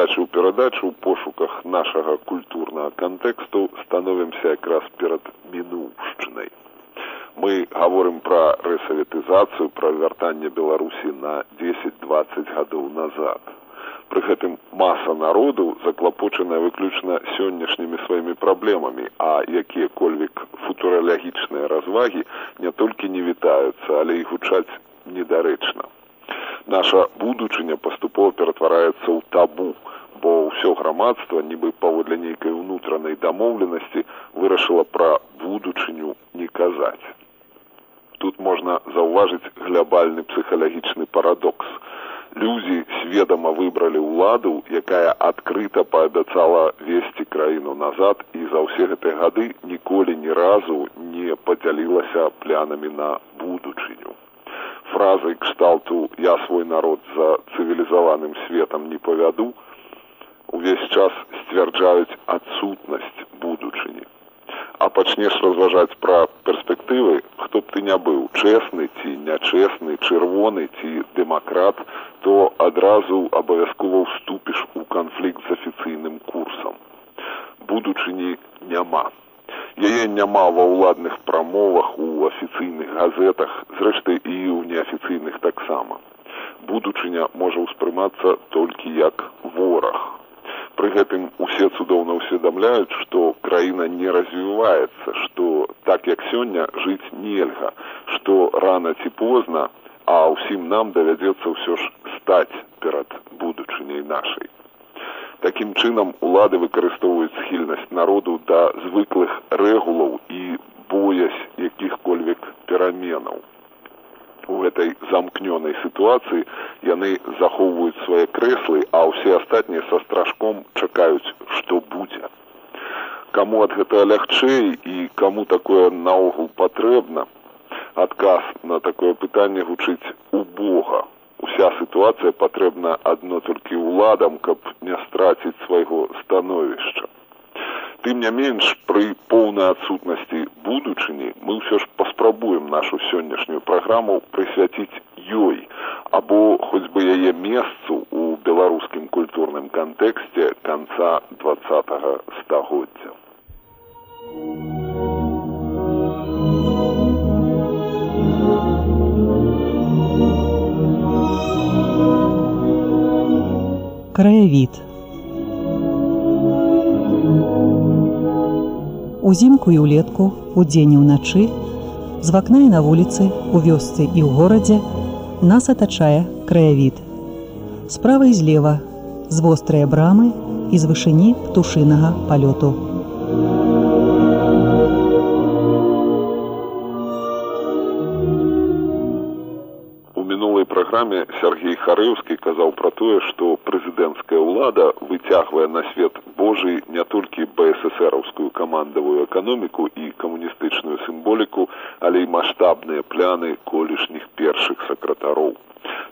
перадачы ў перадачу ў пошуках нашага культурнага кантэксту становімся якраз перад мінуўшчынай. Мы гаворым пра рэсаветызацыю пра вяртанне беларусі на 10-20 гадоў назад. Пры гэтым маса народу заклапочаная выключна сённяшнімі сваімі праблемамі, а якія-кольвік футуралагічныя развагі не толькі не вітаюцца, але і гучаць недарэчна наша будучыня паступова ператвараецца ў табу бо ўсё грамадства нібы паводле нейкай унутранай дамоўленасці вырашыла пра будучыню не казаць. Тут можна заўважыць глябальны псіхалагічны парадокс. Людзі сведама выбралі ўладу якая адкрыта паабяцала весці краіну назад і за ўсе гэтыя гады ніколі ні разу не падзялілася плянамі на будучыню фразай кшталту я свой народ за цывілізаваным светом не павяду увесь час сцвярджаюць адсутнасць будучыні а пачнеш разважаць пра перспектывы хто б ты не быў чэсны ці нячэсны чырвоны ці дэмакрат то адразу абавязкова ўступіш у канфлікт з афіцыйным курсам будучыні няма яе няма ва ўладных прамовах у афіцыйных газетах зрэшты і ў неафіцыйных таксама. Будучыня можа ўспрымацца толькі як вораг. Пры гэтым усе цудоўна ўсведамляюць што краіна не развіваецца што так як сёння жыць нельга што рана ці позна а ўсім нам давядзецца ўсё ж стаць перад будучыняй нашай Такім чынам улады выкарыстоўваюць схільнасць народу да звыклых рэгулаў і боязь якіх-кольвек пераменаў. У гэтай замкнёнай сітуацыі яны захоўваюць свае крэслы, а ўсе астатнія са стражком чакаюць, што будзе. Каму ад гэта лягчэй і каму такое наогул патрэбна, адказ на такое пытанне гучыць у Бога уся сітуацыя патрэбна адно толькі ўладам, каб не страціць свайго становішча. Тым не менш пры поўнай адсутнасці будучыні мы ўсё ж паспрабуем нашу сённяшнюю праграму прысвяціць ёй або хоць бы яе месцу ў беларускім культурным кантэксце канца два стагоддзя. Краявід. Узімку і ўлетку, удзень і ўначы, з вакна і на вуліцы, у вёсцы і ў горадзе нас атачае краявід. Справа і злева, з вострыя брамы і з вышыні птушынага палёту. Праграме Сергей Харыўскі казаў пра тое, што прэзідэнцкая ўлада выцягвае на свет Божий не толькі бСсраўскую камандавую эканоміку і камуністычную сімволіку, але і маштабныя пляны колішніх першых сакратароў.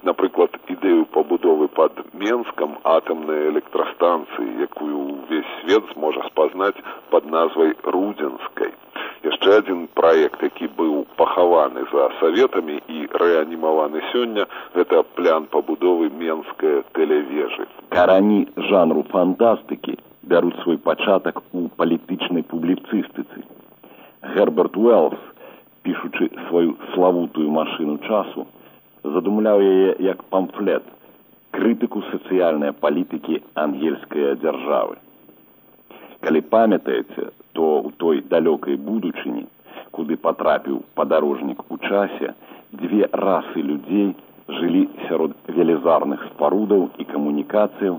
Напрыклад, ідэю пабудовы пад Менскам атамнай электрастанцыі, якую ўвесь свет зможа спазнаць пад назвай рудзенскай яшчэ адзін праект які быў пахаваны за саветамі і рэанімаваны сёння гэта план пабудовы менская тэлевежы карані жанру фантастыкі бяруць свой пачатак у палітычнай публіцыстыцы герберт уэллс пішучы сваю славутую машыну часу задумляў яе як памфлет крытыку сацыяльнай палітыкі ангельскай дзяржавы калі памятаеце то ў той далёкай будучыні куды патрапіў падарожнік у часе дзве расы людзей жылі сярод велізарных спарудаў і камунікацыяў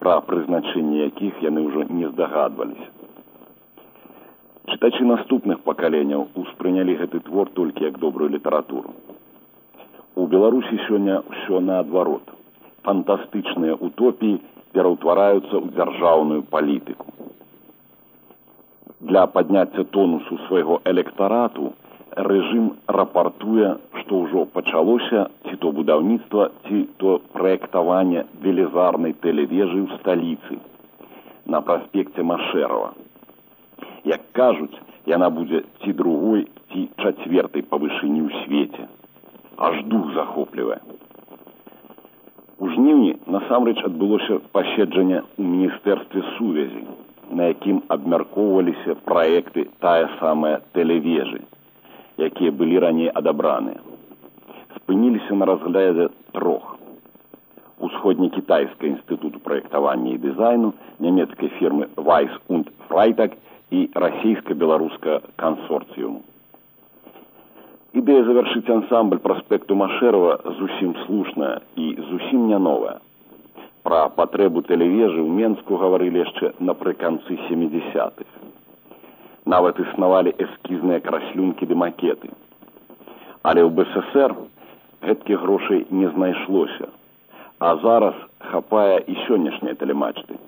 пра прызначэнне якіх яны ўжо не здагадваліся. Чытачы наступных пакаленняў успрынялі гэты твор толькі як добрую літаратуру. У Беларусі сёння ўсё наадварот. Фантастычныя утопіі пераўтвараюцца ў дзяржаўную палітыку. Для падняцця тонусу свайго электарату рэжым рапартуе, што ўжо пачалося ці то будаўніцтва ці то праектаванне велізарнай тэлевежы ў сталіцы на праспекце Машэрова. Як кажуць, яна будзе ці другой ці чацвертай па вышыні ў свеце. Аж дух захоплівае. У жніўні насамрэч адбылося паседжанне ў міністэрстве сувязі, на якім абмяркоўваліся праекты тая самая тэлевежы якія былі раней адабраныя. Спыніліся на разглядзе трох. Усходнекітайска інстытуту праектавання і дызайну нямецкай фірмы Вайс und Фрайтак і расійска-беларуска кансорцыюму. Ідэя завяршыць ансамбль праспекту Машэрова зусім слушная і зусім не новая. Пра патрэбу тэлевежы ў Менску гаварылі яшчэ напрыканцы 70-х нават існавалі эскізныя краслюнкі ды макеты. Але ў БССР гэткіх грошай не знайшлося, а зараз хапае і сённяшнія тэлемачты.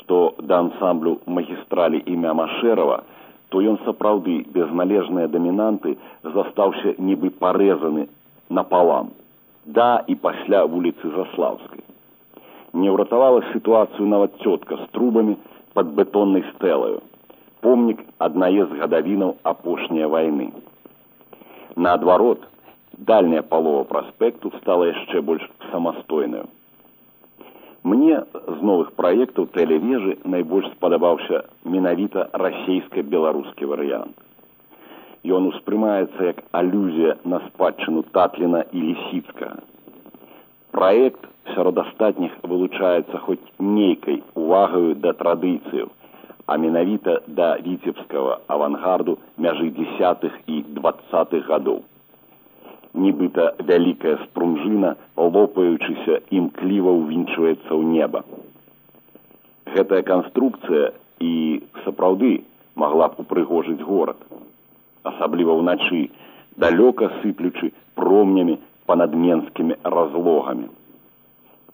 Што да ансамблю магістралі імя Машэрова, то ён сапраўды без належныя дамінанты застаўся нібы парэзаны напалам, да і пасля вуліцы Заслаўскай. Не ўратавала сітуацыю нават цётка з трубамі, под бетоннай стэлаю. Помнік аднае з гадавінаў апошняй вайны. Наадварот дальняя палова праспекту стала яшчэ больш самастойнаю мне з новых праектаў тэлевежы найбольш спадабаўся менавіта расійска-беларускі варыянт ён успрымаецца як алюзія на спадчыну татліна і лісіцкага проект сярод астатніх вылучаецца хоць нейкай увагаю да традыцыяў, а менавіта да віцебскага авангарду мяжы десятых і двадцатых гадоў. Нібыта вялікая спрунжына, лопаючыся імкліва ўвінчваецца ў неба. Гэтая канструкцыя і сапраўды магла б упрыгожыць горад, асабліва ўначы, далёка сыплючы промнямі па-над менскімі разлогамі.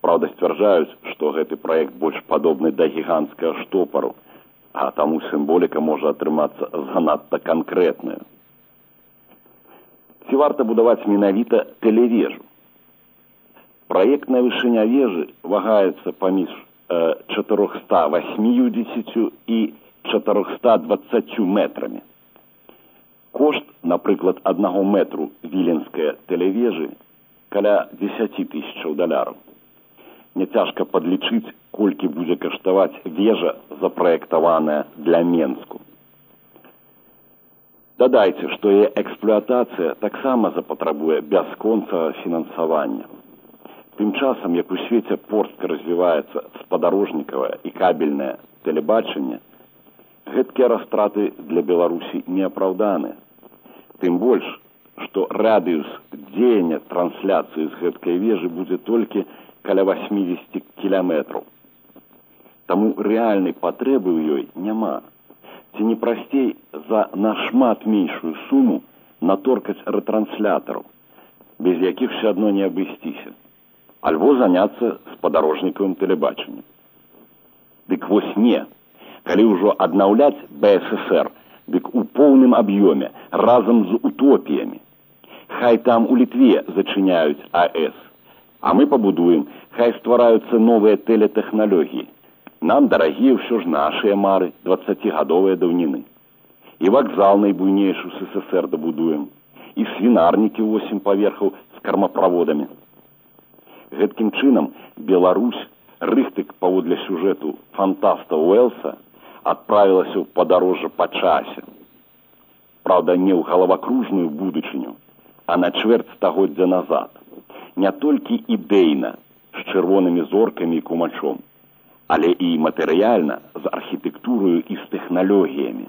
Праўда, сцвярджаюць, што гэты праект больш падобны да гіганцкага штопару, а таму сімволіка можа атрымацца занадта канкрэтная. Ці варта будаваць менавіта тэлевежу? Праектная вышыня вежы вагаецца паміж э, 480 і 420 метрамі. Кошт, напрыклад, аднаго метру віленская тэлевежы каля 10 тысячаў даляраў. Няцяжка падлічыць, колькі будзе каштаваць вежа запраектаваная для Менску. Дадайце, што яе эксплуатацыя таксама запатрабуе бясконцага фінансавання. Тым часам, як у свеце порстка развіваецца спадарожнікавае і кабельнае тэлебачанне, гэткія растраты для беларусі неапраўданы. Тым больш, што радыус дзеяння трансляцыі з гэткай вежы будзе толькі каля 80 кіляметраў. Таму рэальнай патрэбы ў ёй няма. Ці не прасцей за нашмат меншую суму наторкаць рэтранслятораў, без якіх все адно не абысціся, альбо заняцца спадарожнікавым тэлебачаннем. Дык вось не, калі ўжо аднаўляць бСр, дык у поўным аб'ёме разам з утопіямі хай там у літве зачыняюць АС. А мы пабудуем, хай ствараюцца новыя тэлетэхналогіі. Нам дарагія ўсё ж нашыя мары двадцацігадовыя даўніны. І вакзал найбуйнейшы ў ССР дабудуем, і свінарнікі восем паверхаў з кармаправодамі. Гэткім чынам Беларусь рыхтык паводле сюжэту фантаста Уэлса адправілася ў падарожжа па часе. Праўда, не ў галавакружную будучыню, а на чвэрць стагоддзя назад не толькі ідэйна з чырвонымі зоркамі і кумачом але і матэрыяльна з архітэктурою і з тэхналогіямі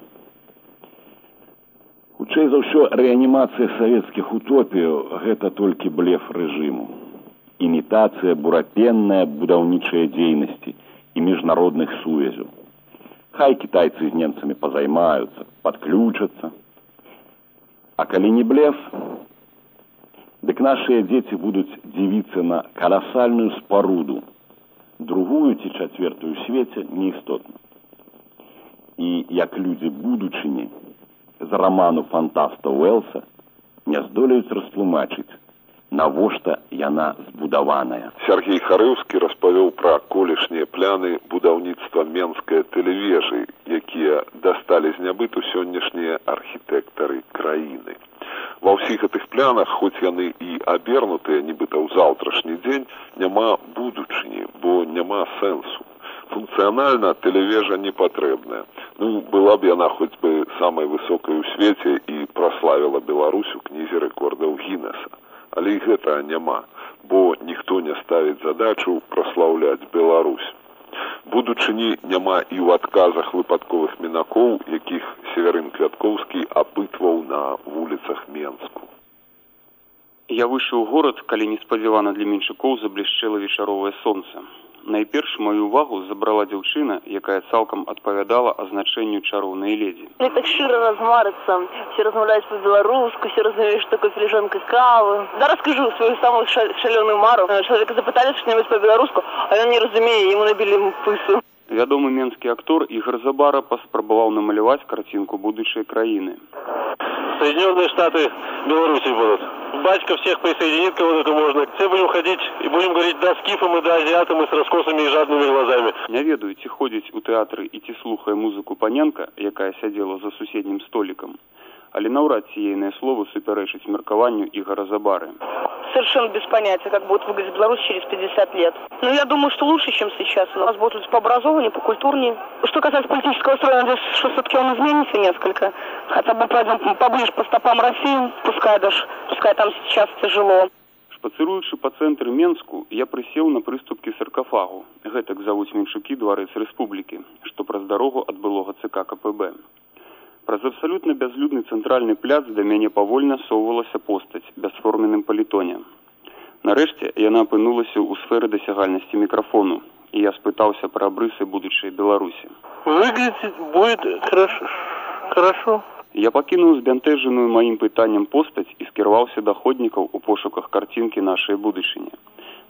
хутчэй за ўсё рэанімацыя савецкіх утопіяў гэта толькі блеф рэжыму імітацыя бурапенная будаўнічыя дзейнасці і міжнародных сувязяў. Хай кітайцы з немцамі пазаймаюцца, падключацца. А калі не блеф, дык нашыя дзеці будуць дзівіцца на каласальную спаруду, другую ці чацвертую свеце неістотна. І як людзі будучыні з раману фантаста Уэлса не здолеюць растлумачыць, навошта яна збудаваная. Сергей Харыўскі распавёў пра колішнія пляны будаўніцтва менскай тэлевежы, якія дасталі з нябыту сённяшнія архітэктары краіны. Ва ўсіх гэтых плянах, хоць яны і абернутыя нібыта ў заўтрашні дзень, няма будучыні, бо няма сэнсу. Функцыянальна тэлевежа не патрэбная. Ну была б яна хоць бы самай высокай у свеце і праславіла Беларусь у кнізе рэкордаў гінеса але і гэта няма бо ніхто не ставіць задачу праслаўляць Беларусь будучыні няма і ў адказах выпадковых мінакоў якіх северын квяткоўскі апытваў на вуліцах менску я выйшаў горад калі неспадзявана для менчукоў заблішчэла вечаровае сонца найперш маю увагу забрала дзяўчына якая цалкам адпавядала азначэнню чароўнай ледзі мне так шчыра размарыцца. Все размаўляюць по беларуску все разумеюць што такое філіжанка кавы. Да раскажу сваю самую шалёную мару. Чалавека запыталі што-небудзь по беларуску а ён не разумее ему набілі пысу. Вядомы менскі актор ігор забара паспрабаваў намаляваць карцінку будучай краіны. Соединенные штаты беларуси будут батька всех присоединит, кого только можно. Все будем ходить и будем говорить да скифам и да азиатам и с раскосыми и жадными глазами. Не ведаю, ці ходзіць у тэатры і ці слухае музыку паненка, якая сядзела за суседнім столікам. Але наўрад ці ейныя словы супярэчыць меркаванню Игора Забары. Совершенно без понятия, как будет выглядеть Беларусь через 50 лет. Но я думаю, что лучше, чем сейчас. У нас будут по образованию, по культурнее. Что касается политического строя, надеюсь, что все-таки он изменится несколько. Хотя бы пойдем поближе по стопам России, пускай даже, пускай там сейчас тяжело. Шпацыруючы па цэнтры Менску, я прысеў на прыступкі саркафагу. Гэтак завуць меншукі дварэц рэспублікі, што праз дарогу ад былога ЦК КПБ. Праз абсалютна бязлюдны цэнтральны пляц да мяне павольна соўвалася постаць бясформенным палітоне. Нарэшце яна апынулася ў сферы дасягальнасці мікрафону, і я спытаўся пра абрысы будучай беларусі. Выглядит будет хорошо хорошо. Я пакінуў збянтэжаную маім пытаннем постаць і скіраваўся да ходнікаў у пошуках карцінкі нашай будучыні.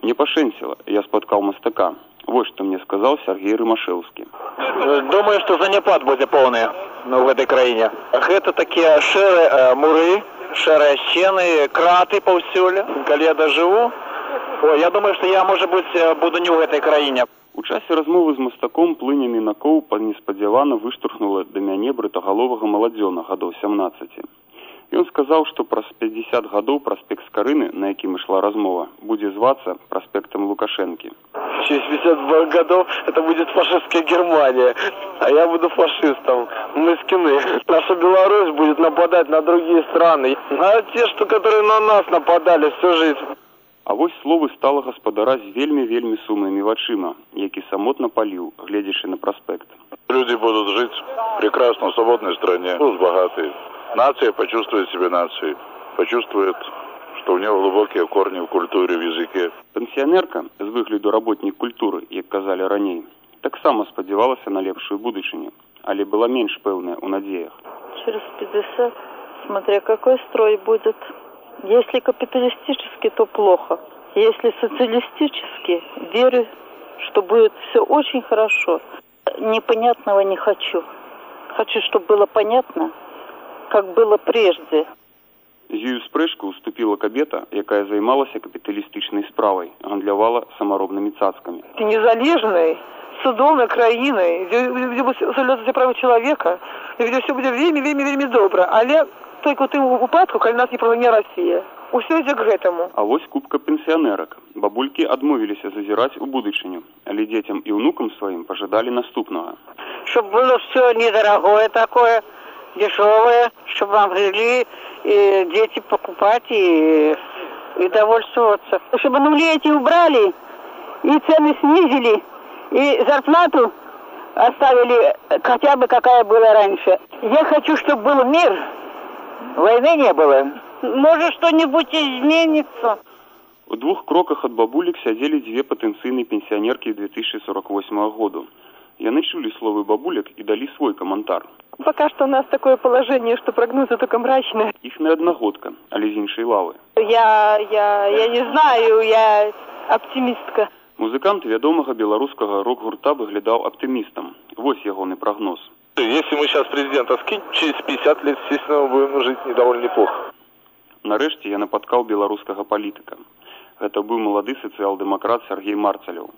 Мне пашэнціла я спаткаў мастака. Вот что мне сказал Сергей Рымашевский. Думаю, что заняпад будет полный ну, в этой краине. Это такие шеры, э, муры, шерые стены, краты повсюль. Когда я доживу, о, я думаю, что я, может быть, э, буду не в этой краине. У часе размовы з мастаком плыня мінакоў па неспадзявана выштурхнула да мяне брытагаловага маладзёна гадоў 17. Ён сказаў, што праз 50 гадоў праспект скарыны, на якім ішла размова, будзе звацца праспектам Лукашэнкі. Через 52 годов это будет фашистская Германия, а я буду фашистом. Мы скины. Наша Беларусь будет нападать на другие страны. А те, что которые на нас нападали всю жизнь. А вось словы стала гаспадара з вельмі вельмі сумнымі вачыма, які самотна паліў, гледзячы на праспект. Люди будут жить прекрасно в свободной стране, будут богатые. Нация почувствует себя нацией, почувствует, что у нее глубокие корни в культуре, в языке. Пенсионерка, з выгляду работник культуры, як казали раней, таксама спадзявалася на лепшую будучыню, але была менш пэўная ў надзеях. Через 50, смотря какой строй будет. Если капиталистический, то плохо. Если социалистический, верю, что будет все очень хорошо. Непонятного не хочу. Хочу, чтобы было понятно, как было прежде. З ёю спрэчку уступіла кабета, якая займалася капіталістычнай справай, гандлявала самаробнымі цацкамі. Незалежнай, цудоўнай краінай, дзе соблюдаюцца правы чалавека, дзе все будзе вельмі вельмі вельмі добра, але только у тым выпадку, калі нас не не Расія. Усё ідзе к гэтаму. А вось кубка пенсіянерак. Бабулькі адмовіліся зазіраць у будучыню, але дзецям і ўнукам сваім пажадалі наступнага. Чтоб было все недорогое такое, дешевое, чтобы могли и дети покупать и, и довольствоваться. Чтобы нули эти убрали, и цены снизили, и зарплату оставили хотя бы какая была раньше. Я хочу, чтобы был мир, войны не было. Может, что-нибудь изменится. У двух кроках ад бабулек сядзелі дзве патэнцыйныя пенсіянеркі 2048 году. Яны чулі словы бабулек і далі свой каментар. Пока что у нас такое положение, что прогнозы только мрачные. Іх не аднагодка, але з іншай лавы. Я, я, я не знаю, я оптимистка. Музыкант вядомага беларускага рок-гурта выглядаў аптымістам. Вось ягоны прагноз. Если мы сейчас президента скинем, через 50 лет, естественно, мы будем жить не довольно неплохо. Нарэшце я напаткаў беларускага палітыка. Гэта быў малады сацыял-дэмакрат Сергей Марцалёў.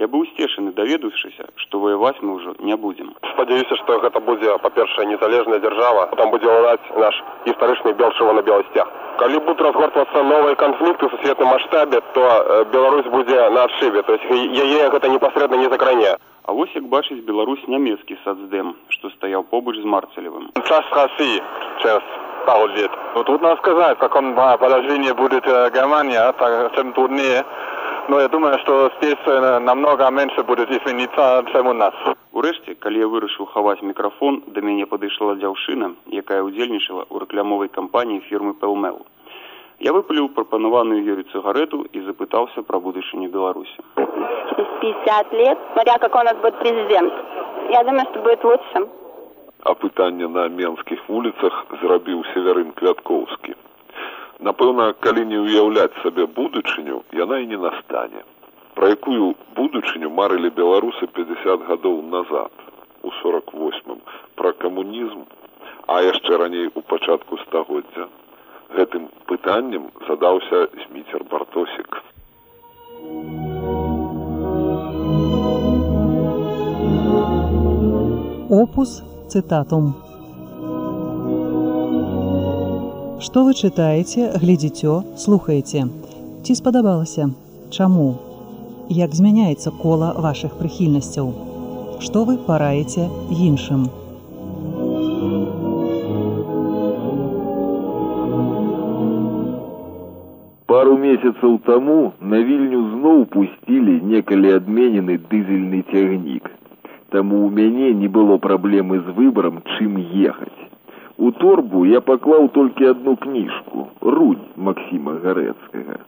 Я быў сцешаны, даведаўшыся, што ваяваць мы ўжо не будзем. Спадзяюся, што гэта будзе, па-першае, незалежная дзяржава, там будзе ўладаць наш гістарычны белчыва на белы сцяг. Калі будуць разгортвацца новыя канфлікты ў сусветным маштабе, то э, Беларусь будзе на адшыбе, то есть яе гэта непасрэдна не закране. А вось як бачыць Беларусь нямецкі сацдэм, што стаяў побач з Марцалевым. Час России, час пару лет. Ну, трудно сказать, в каком положении будет э, Германия, так, чем труднее. Но я думаю, что здесь э, намного меньше будет измениться, чем у нас. Урэшце, калі я вырашыў хаваць мікрафон, да мяне падышла дзяўчына, якая ўдзельнічала ў рэклямовай кампаніі фірмы Пэлмел. Я выпаліў прапанаваную ёю цыгарету і запытаўся пра будучыню Беларусі. Через 50 лет, смотря какой у нас будет президент, я думаю, что будет лучше. Апытанне на менскіх вуліцах зрабіў северын квяткоўскі. Напэўна, калі не ўяўляць сабе будучыню, яна і не настане. Пра якую будучыню марылі беларусы 50 гадоў назад у 48 пра камунізм, а яшчэ раней у пачатку стагоддзя. Гэтым пытаннем задаўся зміцер бартосік. Опус цытатум. Што вы чытаеце, глядзіцё, слухаеце. Ці спадабалася? Чаму? Як змяняецца кола вашых прыхільнасцяў? Што вы параеце іншым? Пару месяцаў таму на вільню зноў пусцілі некалі адменены дызельны цягнік. Таму ў мяне не было праблемы з выбарам, чым ехаць. Торбу я паклаў толькі адну кніжку рудь Макссіма гарэцкага.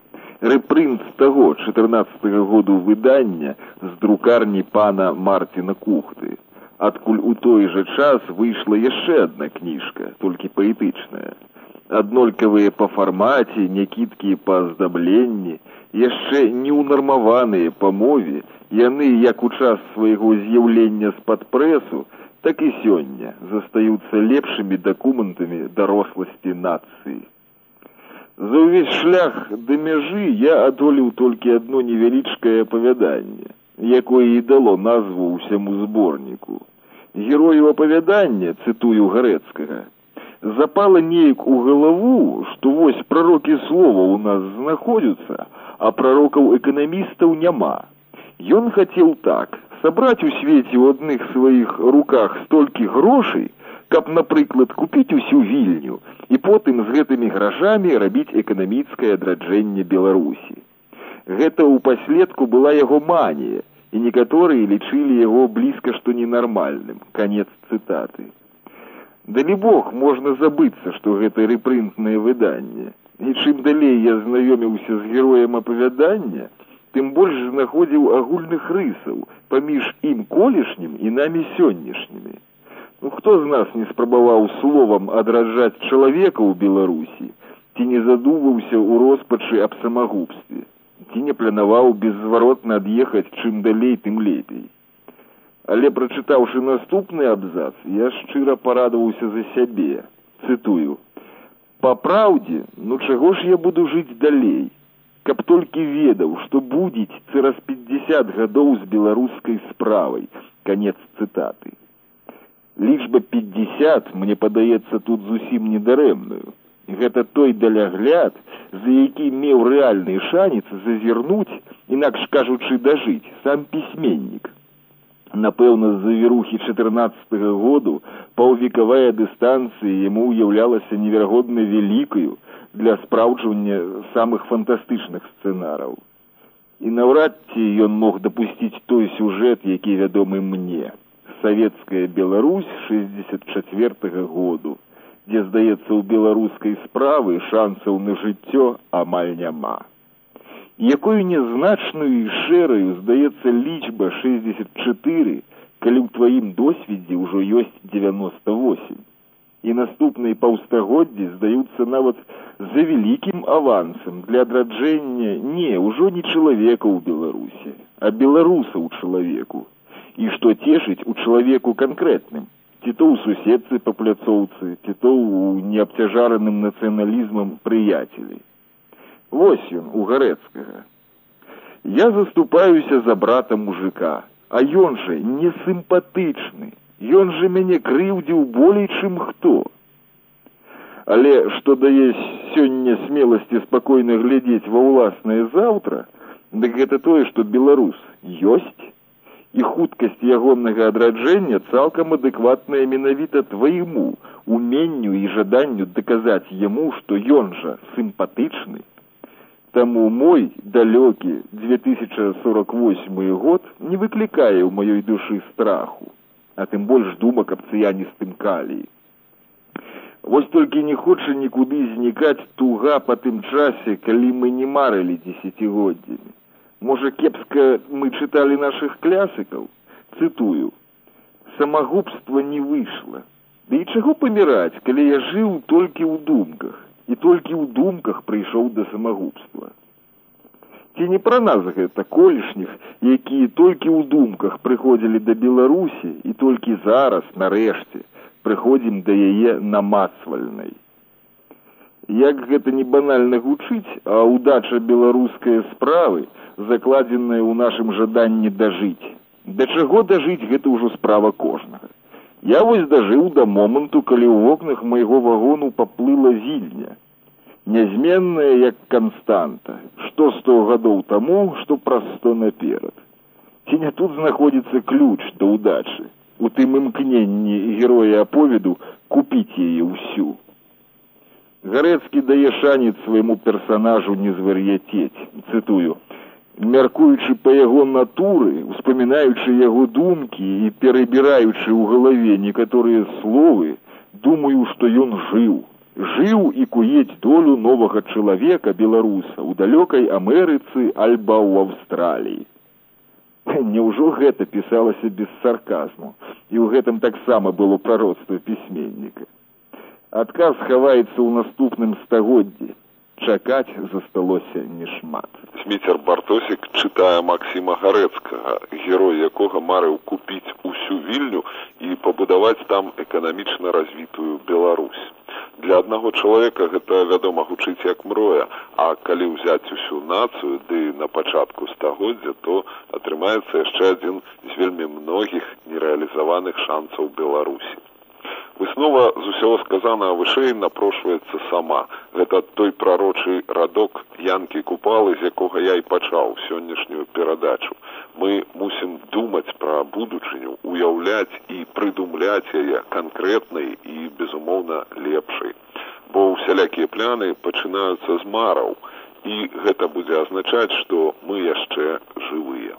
Рэпрынт з таго 14 -го году выдання з друкарні пана Марціна кухты. Адкуль у той жа час выйшла яшчэ адна кніжка, толькі паэтычная аднолькавыя па фармаце, някідкі па аздабленні, яшчэ не ўнармаваныя па мове, яны як у час свайго з'яўлення з-пад прэсу, так і сёння застаюцца лепшымі дакументамі даросласці нацыі. За ўвесь шлях да мяжы я адолеў толькі адно невялічкае апавяданне, якое і дало назву ўсяму зборніку. Герою апавядання, цытую гарэцкага, запала неяк у галаву, што вось прарокі слова ў нас знаходзяцца, а прарокаў эканамістаў няма. Ён хацеў так сабраць у свеце ў адных сваіх руках столькі грошай, каб, напрыклад, купіць усю вільню і потым з гэтымі гражамі рабіць эканамічнае адраджэнне Беларусі. Гэта ў паследку была яго манія, і некаторыя лічылі яго блізка што ненармальным. канец цытаты. Далі бог можна забыцца, што гэта рэпрынтнае выданне. І чым далей я знаёміўся з героем апавядання, тым больш знаходзіў агульных рысаў паміж ім колішнім і намі сённяшнімі. Ну хто з нас не спрабаваў словам адраджаць чалавека ў Беларусі, ці не задумваўся ў роспачы аб самагубстве, ці не планаваў беззваротна ад'ехаць чым далей тым лепей. Але прачытаўшы наступны абзац, я шчыра парадаваўся за сябе. Цытую: Па праўдзе, ну чаго ж я буду жыць далей, каб толькі ведаў, што будзець цераз 50 гадоў з беларускай справай. Канец цытаты. Лічба 50 мне падаецца тут зусім недарэмную. Гэта той далягляд, за які меў рэальны шанец зазірнуць, інакш кажучы дажыць сам пісьменнік напэўна з завірухі чатырнаццатага году паўвекавая дыстанцыя яму ўяўлялася неверагодна вялікаю для спраўджвання самых фантастычных сцэнараў. І наўрад ці ён мог дапусціць той сюжэт які вядомы мне. Савецкая беларусь шестьдесят четвертого году дзе здаецца ў беларускай справы шансаў на жыццё амаль няма. Якою нязначную і шэраю здаецца лічба 64, калі ў тваім досведзе ўжо ёсць 98. І наступныя паўстагоддзі здаюцца нават за вялікім авансам. Для адраджэння не ўжо не чалавека ў беларусе а беларуса ў чалавеку. І што цешыць у чалавеку канкрэтным. Ці то ў суседцы па пляцоўцы ці то ў неабцяжараным нацыяналізмам прыяцелей вось ён у гарэцкага. Я заступаюся за брата мужика а ён жа не сімпатычны ён жа мяне крыўдзіў болей чым хто. Але што дае сёння смеласці спакойна глядзець ва ўласнае заўтра дык гэта тое што беларус ёсць і хуткасць ягоннага адраджэння цалкам адэкватная менавіта твайму уменню і жаданню даказаць яму што ён жа сімпатычны. Таму мой далёкі 2048 год не выклікае ў маёй душы страху а тым больш думак аб цыяністым каліі Вось толькі не хоча нікуды знікаць туга па тым часе, калі мы не марылі дзесяцігоддзямі. Можа, кепска мы чыталі нашых клясыкаў, цытую: самагубства не выйшла. Ды і чаго паміраць, калі я жыў толькі ў думках і толькі ў думках прыйшоў да самагубства. Ці не пра нас гэта колішніх, якія толькі ў думках прыходзілі да Беларусі і толькі зараз нарэшце, прыходзім да яе намацвальнай. Як гэта не банальна гучыць, а ўдача беларускай справы закладзеная ў нашым жаданні дажыць. Да чаго дажыць гэта ўжо справа кожнага. Я вось дажыў да моманту, калі ў вокнах майго вагону паплыла зільня. Нязменная як канстанта, што сто гадоў таму, што праз сто наперад. Ці не тут знаходзіцца ключ да ўдачы у тым імкненні героя аповеду купіць яе ўсю. Гарэцкі дае шанец свайму персанажу не звар'яцець, цытую. Мяркуючы па яго натуры, успамінаючы яго думкі і перабіраючы ў галаве некаторыя словы, думаю, што ён жыў, жыў і куець долю новага чалавека беларуса ў далёкай Амерыцы альба ў Аўстраліі. Няўжо гэта пісалася без сарказму і ў гэтым таксама было прароцтва пісьменніка. Адказ хаваецца ў наступным стагоддзі. Чакаць засталося нешмат. Сміцер Бартосік чытае Масіма Гарэцкага, герой якога марыў купіць усю вільню і пабудаваць там эканамічна развітую Беларусь для аднаго чалавека гэта вядома гучыць як мроя а калі ўзяць усю нацыю ды на пачатку стагоддзя то атрымаецца яшчэ адзін з вельмі многіх нерэалізаваных шанцаў беларусі выснова з усяго сказанага вышэй напрошваецца сама. Гэта той прарочы радок янкі купалы з якога я і пачаў сённяшнюю перадачу. Мы мусім думаць пра будучыню уяўляць і прыдумляць яе канкрэтнай і безумоўна лепшай. Бо ўсялякія пляны пачынаюцца з мараў і гэта будзе азначаць што мы яшчэ жывыя